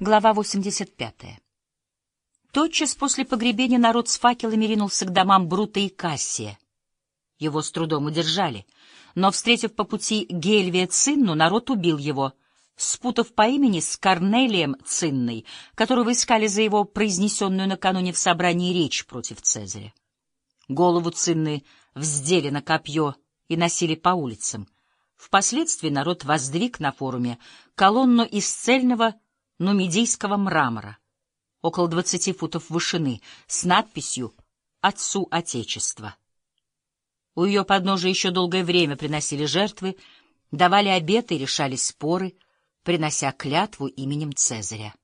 Глава 85. Тотчас после погребения народ с факелами ринулся к домам Брута и Кассия. Его с трудом удержали, но, встретив по пути Гельвия Цинну, народ убил его, спутав по имени с Корнелием Цинной, которого искали за его произнесенную накануне в собрании речь против Цезаря. Голову Цинны вздели на копье и носили по улицам. Впоследствии народ воздвиг на форуме колонну из цельного нумидийского мрамора, около двадцати футов вышины, с надписью «Отцу Отечества». У ее подножия еще долгое время приносили жертвы, давали обеты и решали споры, принося клятву именем Цезаря.